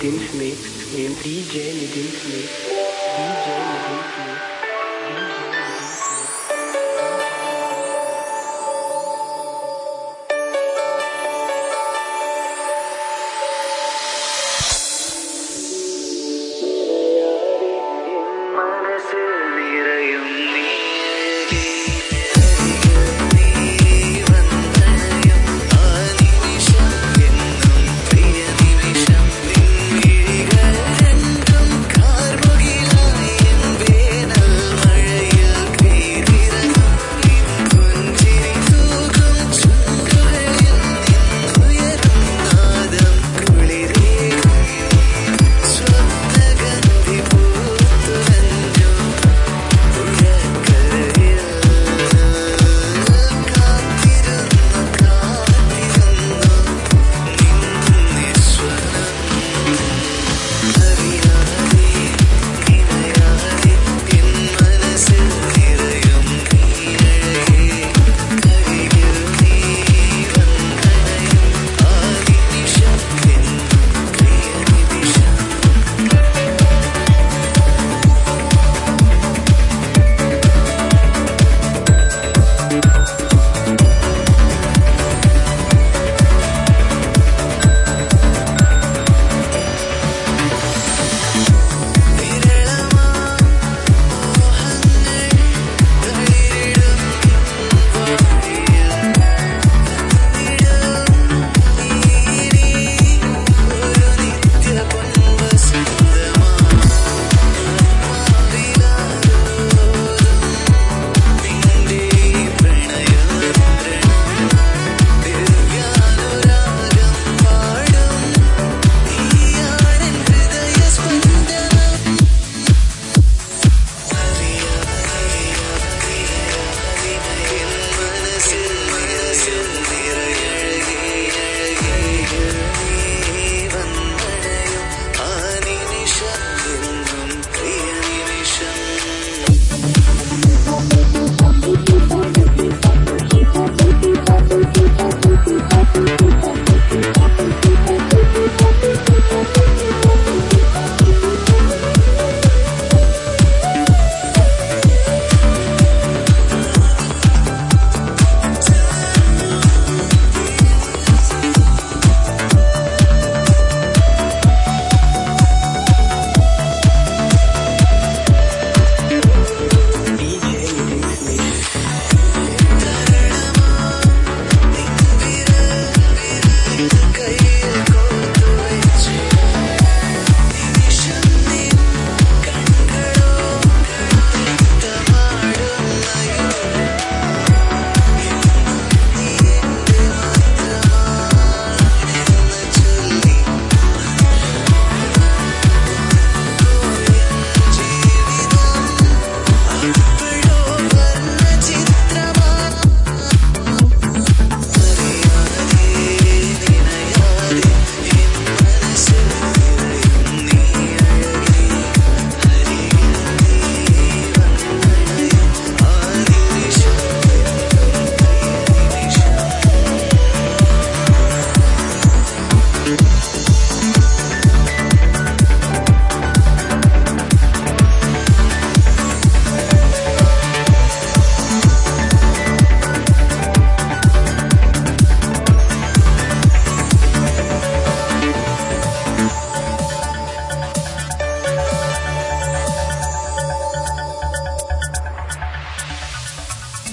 Nitin Smith and DJ Nitin Smith. DJ Nitin Smith.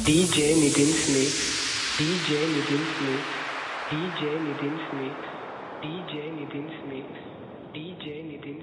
DJ Nitin Smith. DJ Nitin Smith. DJ Nitin Smith. DJ Nitin Smith. DJ Nitin